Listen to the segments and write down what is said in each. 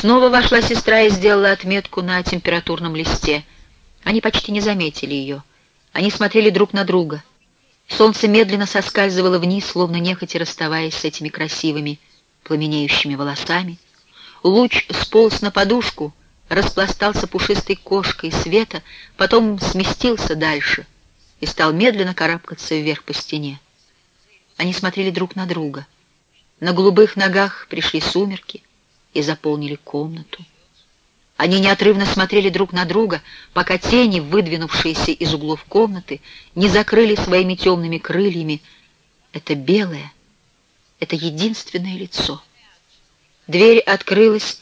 Снова вошла сестра и сделала отметку на температурном листе. Они почти не заметили ее. Они смотрели друг на друга. Солнце медленно соскальзывало вниз, словно нехотя расставаясь с этими красивыми, пламенеющими волосами. Луч сполз на подушку, распластался пушистой кошкой света, потом сместился дальше и стал медленно карабкаться вверх по стене. Они смотрели друг на друга. На голубых ногах пришли сумерки и заполнили комнату. Они неотрывно смотрели друг на друга, пока тени, выдвинувшиеся из углов комнаты, не закрыли своими темными крыльями это белое, это единственное лицо. Дверь открылась,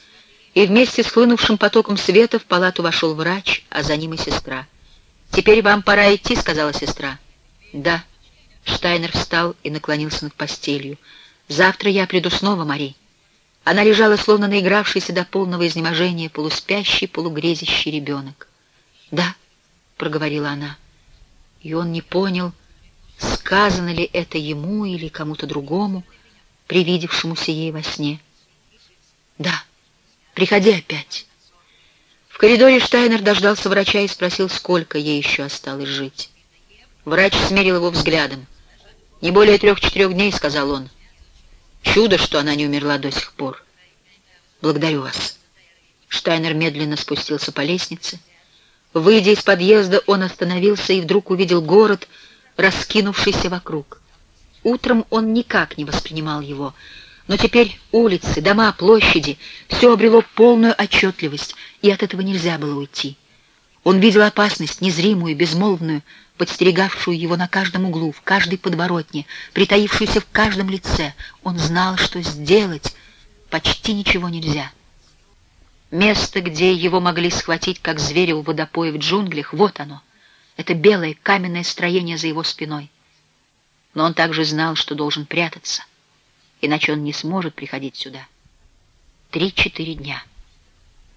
и вместе с хлынувшим потоком света в палату вошел врач, а за ним и сестра. «Теперь вам пора идти», — сказала сестра. «Да». Штайнер встал и наклонился над постелью. «Завтра я приду снова, Мари». Она лежала, словно наигравшийся до полного изнеможения, полуспящий, полугрезящий ребенок. «Да», — проговорила она, и он не понял, сказано ли это ему или кому-то другому, привидевшемуся ей во сне. «Да, приходи опять». В коридоре Штайнер дождался врача и спросил, сколько ей еще осталось жить. Врач смерил его взглядом. «Не более трех-четырех дней», — сказал он. Чудо, что она не умерла до сих пор. Благодарю вас. Штайнер медленно спустился по лестнице. Выйдя из подъезда, он остановился и вдруг увидел город, раскинувшийся вокруг. Утром он никак не воспринимал его, но теперь улицы, дома, площади — все обрело полную отчетливость, и от этого нельзя было уйти. Он видел опасность, незримую, безмолвную, подстерегавшую его на каждом углу, в каждой подворотне, притаившуюся в каждом лице. Он знал, что сделать почти ничего нельзя. Место, где его могли схватить, как зверя у водопоя в джунглях, вот оно. Это белое каменное строение за его спиной. Но он также знал, что должен прятаться, иначе он не сможет приходить сюда. Три-четыре дня.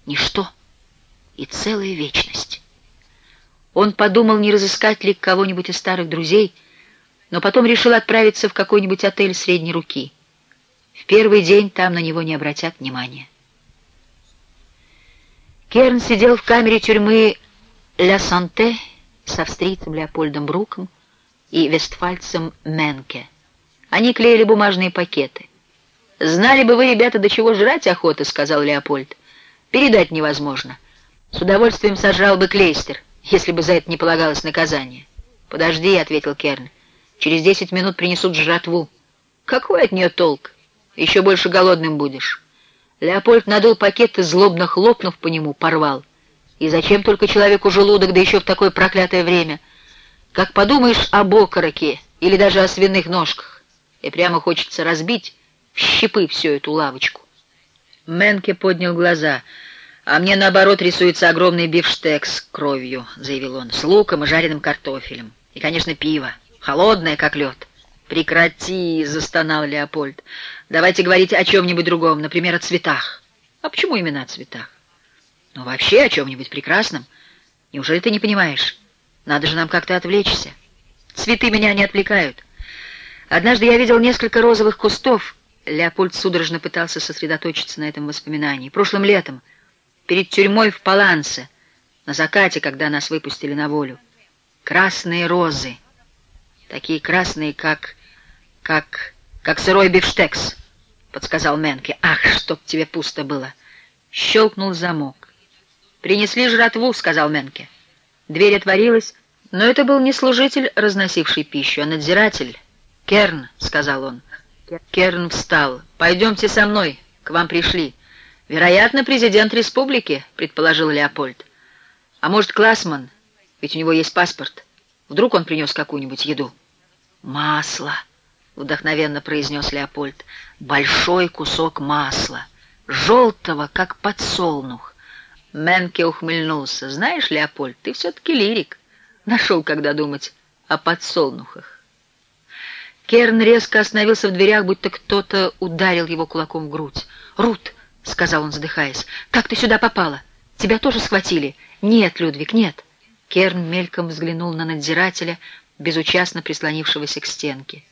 Ничто и целая вечность. Он подумал, не разыскать ли кого-нибудь из старых друзей, но потом решил отправиться в какой-нибудь отель средней руки. В первый день там на него не обратят внимания. Керн сидел в камере тюрьмы «Ля Санте» с австрийцем Леопольдом Бруком и вестфальцем Менке. Они клеили бумажные пакеты. «Знали бы вы, ребята, до чего жрать охота», — сказал Леопольд. «Передать невозможно. С удовольствием сожрал бы клейстер, если бы за это не полагалось наказание. «Подожди», — ответил Керн, — «через десять минут принесут жратву. Какой от нее толк? Еще больше голодным будешь». Леопольд надул пакет и, злобно хлопнув по нему, порвал. И зачем только человеку желудок, да еще в такое проклятое время? Как подумаешь об окороке или даже о свиных ножках, и прямо хочется разбить в щепы всю эту лавочку. Менке поднял глаза — «А мне, наоборот, рисуется огромный бифштекс с кровью», — заявил он, — «с луком и жареным картофелем. И, конечно, пиво. Холодное, как лед». «Прекрати!» — застонал Леопольд. «Давайте говорить о чем-нибудь другом, например, о цветах». «А почему именно о цветах?» «Ну, вообще о чем-нибудь прекрасном. Неужели ты не понимаешь? Надо же нам как-то отвлечься. Цветы меня не отвлекают. Однажды я видел несколько розовых кустов». Леопольд судорожно пытался сосредоточиться на этом воспоминании. «Прошлым летом» перед тюрьмой в Палансе, на закате, когда нас выпустили на волю. Красные розы, такие красные, как... как... как сырой бифштекс, подсказал Менке. Ах, чтоб тебе пусто было. Щелкнул замок. «Принесли жратву», — сказал Менке. Дверь отворилась, но это был не служитель, разносивший пищу, а надзиратель. «Керн», — сказал он. Керн встал. «Пойдемте со мной, к вам пришли». «Вероятно, президент республики», — предположил Леопольд. «А может, Классман? Ведь у него есть паспорт. Вдруг он принес какую-нибудь еду?» «Масло», — вдохновенно произнес Леопольд. «Большой кусок масла, желтого, как подсолнух». Менке ухмыльнулся. «Знаешь, Леопольд, ты все-таки лирик. Нашел, когда думать о подсолнухах». Керн резко остановился в дверях, будто кто-то ударил его кулаком в грудь. «Рут!» — сказал он, задыхаясь. «Как ты сюда попала? Тебя тоже схватили?» «Нет, Людвиг, нет». Керн мельком взглянул на надзирателя, безучастно прислонившегося к стенке.